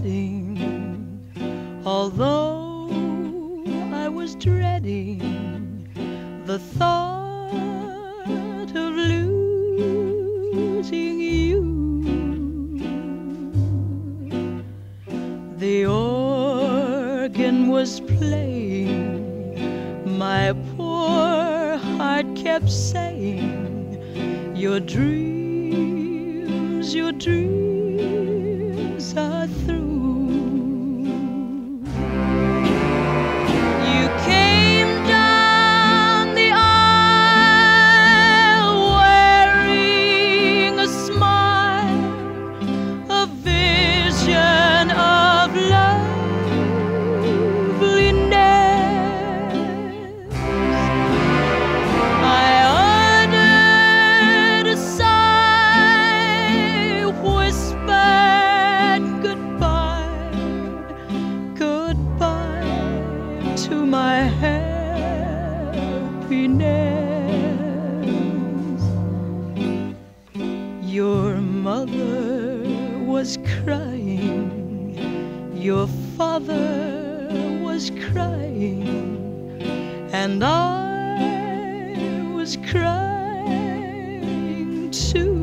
wedding, although I was dreading the thought of losing you. The organ was playing, my poor heart kept saying, Your dreams, your dreams are through. Happiness. Your mother was crying, your father was crying, and I was crying too.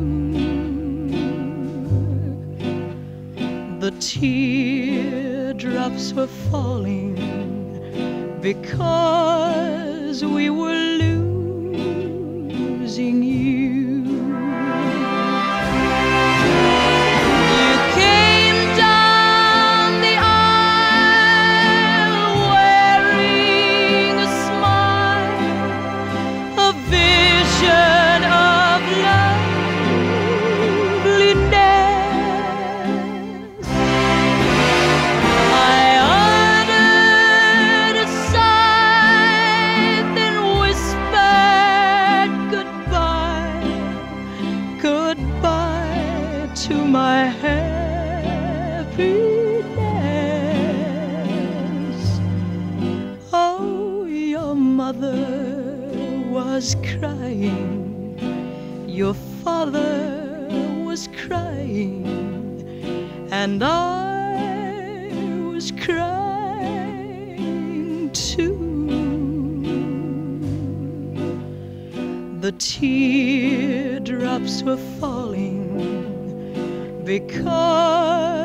The teardrops were falling because we were happiness. Oh, your mother was crying, your father was crying, and I was crying too. The teardrops were falling because